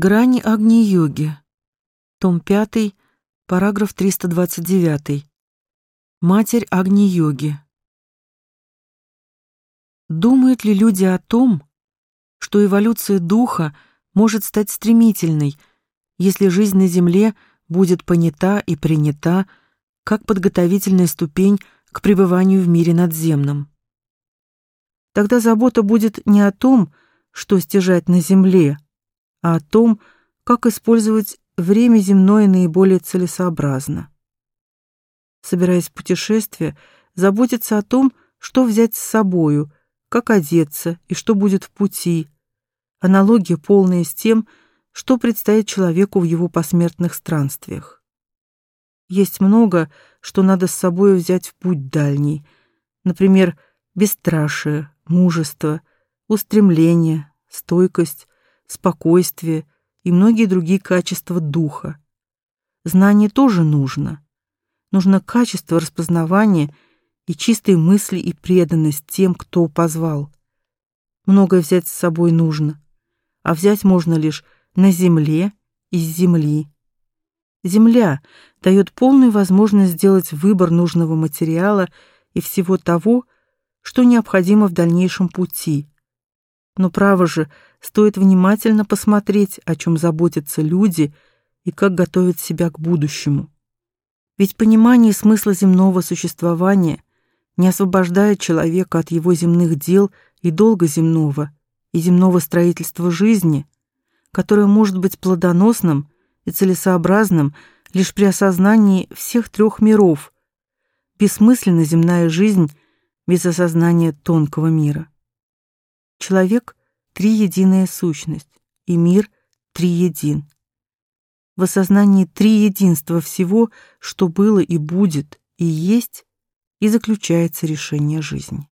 Грани Агни-йоги. Том 5, параграф 329. Матерь Агни-йоги. Думают ли люди о том, что эволюция духа может стать стремительной, если жизнь на Земле будет понята и принята как подготовительная ступень к пребыванию в мире надземном? Тогда забота будет не о том, что стяжать на Земле, а о том, как использовать время земное наиболее целесообразно. Собираясь в путешествие, заботиться о том, что взять с собою, как одеться и что будет в пути. Аналогия полная с тем, что предстоит человеку в его посмертных странствиях. Есть много, что надо с собой взять в путь дальний. Например, бесстрашие, мужество, устремление, стойкость, спокойствие и многие другие качества духа. Знание тоже нужно. Нужно качество распознавания и чистые мысли и преданность тем, кто позвал. Многое взять с собой нужно, а взять можно лишь на земле из земли. Земля дает полную возможность сделать выбор нужного материала и всего того, что необходимо в дальнейшем пути. Но право же, стоит внимательно посмотреть, о чем заботятся люди и как готовят себя к будущему. Ведь понимание смысла земного существования не освобождает человека от его земных дел и долга земного, и земного строительства жизни, которое может быть плодоносным и целесообразным лишь при осознании всех трех миров. Бессмысленна земная жизнь без осознания тонкого мира. Человек — триединая сущность, и мир триедин. В осознании триединства всего, что было и будет, и есть, и заключается решение жизни.